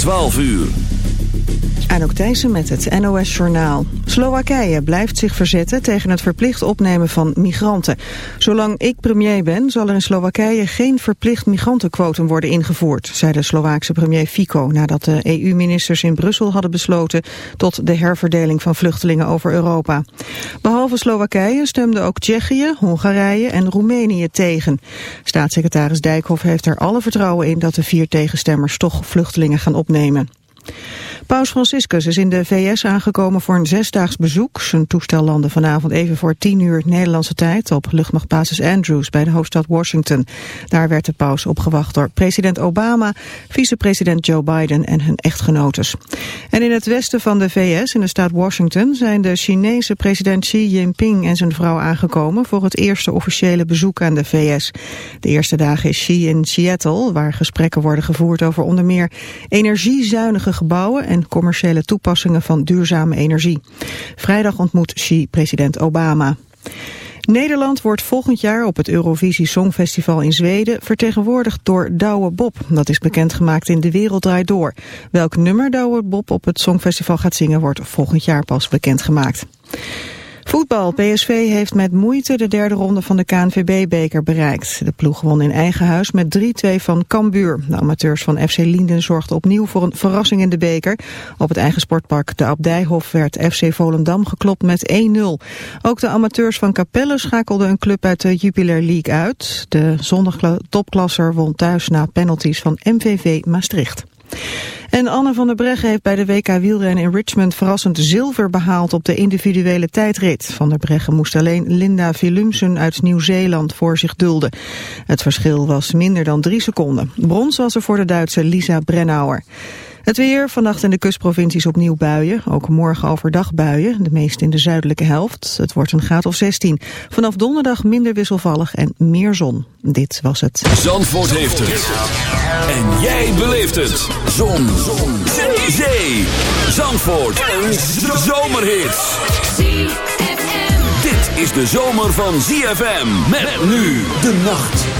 12 uur. Anouk Thijssen met het NOS-journaal. Slowakije blijft zich verzetten tegen het verplicht opnemen van migranten. Zolang ik premier ben, zal er in Slowakije geen verplicht migrantenquotum worden ingevoerd, zei de Slovaakse premier Fico nadat de EU-ministers in Brussel hadden besloten tot de herverdeling van vluchtelingen over Europa. Behalve Slowakije stemden ook Tsjechië, Hongarije en Roemenië tegen. Staatssecretaris Dijkhoff heeft er alle vertrouwen in dat de vier tegenstemmers toch vluchtelingen gaan opnemen. Paus Franciscus is in de VS aangekomen voor een zesdaags bezoek. Zijn toestel landde vanavond even voor tien uur Nederlandse tijd op luchtmachtbasis Andrews bij de hoofdstad Washington. Daar werd de paus opgewacht door president Obama, vicepresident Joe Biden en hun echtgenotes. En in het westen van de VS, in de staat Washington, zijn de Chinese president Xi Jinping en zijn vrouw aangekomen voor het eerste officiële bezoek aan de VS. De eerste dagen is Xi in Seattle, waar gesprekken worden gevoerd over onder meer energiezuinige gebouwen en commerciële toepassingen van duurzame energie. Vrijdag ontmoet Xi president Obama. Nederland wordt volgend jaar op het Eurovisie Songfestival in Zweden vertegenwoordigd door Douwe Bob. Dat is bekendgemaakt in De Wereld Draait Door. Welk nummer Douwe Bob op het Songfestival gaat zingen wordt volgend jaar pas bekendgemaakt. Voetbal. PSV heeft met moeite de derde ronde van de KNVB-beker bereikt. De ploeg won in eigen huis met 3-2 van Cambuur. De amateurs van FC Linden zorgden opnieuw voor een verrassing in de beker. Op het eigen sportpark de Abdijhof werd FC Volendam geklopt met 1-0. Ook de amateurs van Capelle schakelden een club uit de Jupiler League uit. De zondag topklasser won thuis na penalties van MVV Maastricht. En Anne van der Breggen heeft bij de WK wielrennen in Richmond verrassend zilver behaald op de individuele tijdrit. Van der Breggen moest alleen Linda Willumsen uit Nieuw-Zeeland voor zich dulden. Het verschil was minder dan drie seconden. Brons was er voor de Duitse Lisa Brennauer. Het weer, vannacht in de kustprovincies opnieuw buien. Ook morgen overdag buien, de meeste in de zuidelijke helft. Het wordt een graad of 16. Vanaf donderdag minder wisselvallig en meer zon. Dit was het. Zandvoort heeft het. En jij beleeft het. Zon. zon. Zee. Zee. Zandvoort. Een zomerhit. Dit is de zomer van ZFM. Met nu de nacht.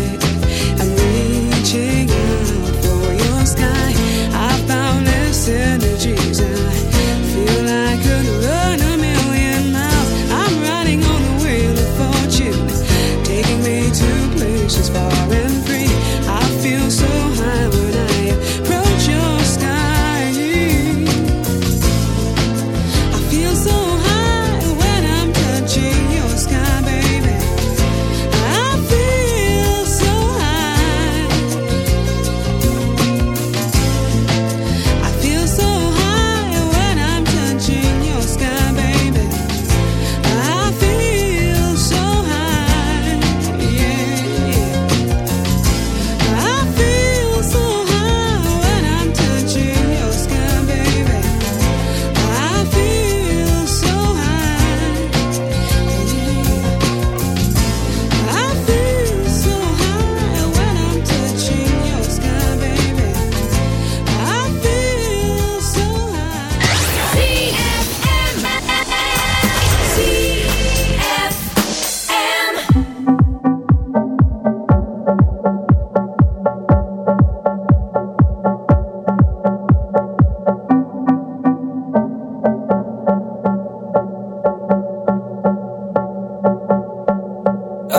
I feel I could run a million miles. I'm riding on the wheel of fortune, taking me to places far and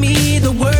me the word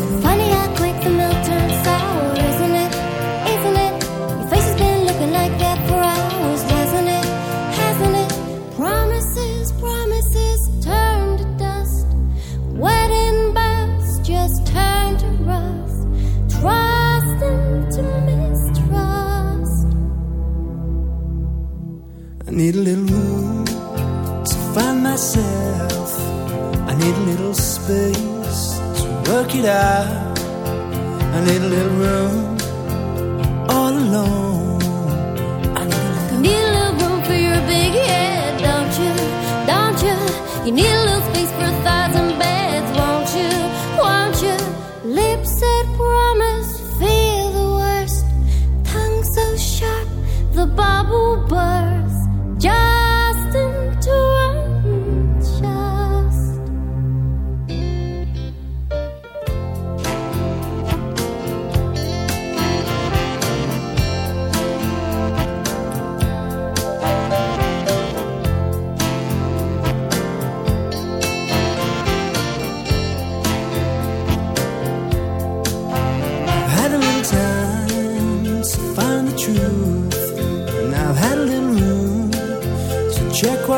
I need a little room.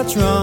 patron.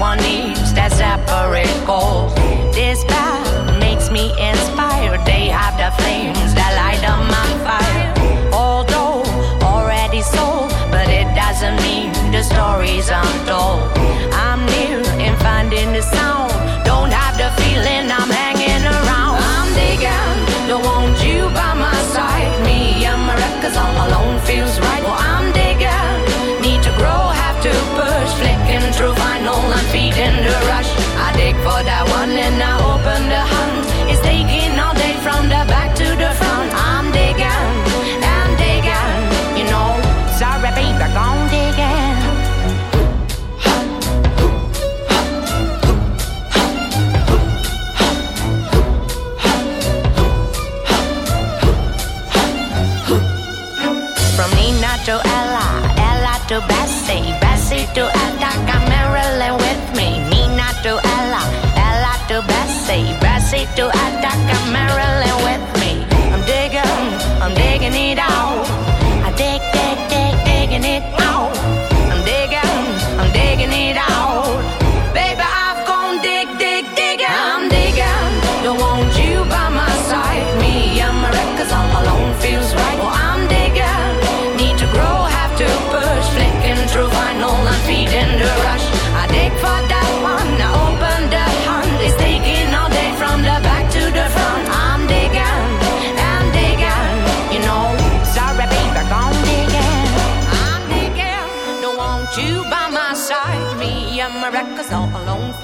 one needs that separate goal.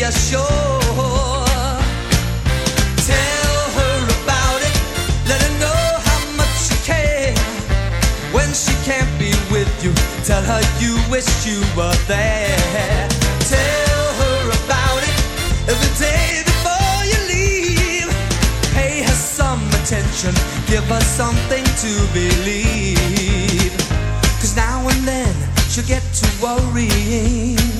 be ashore. When she can't be with you, tell her you wish you were there. Tell her about it every day before you leave. Pay her some attention, give her something to believe. Cause now and then she'll get to worrying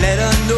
Let her know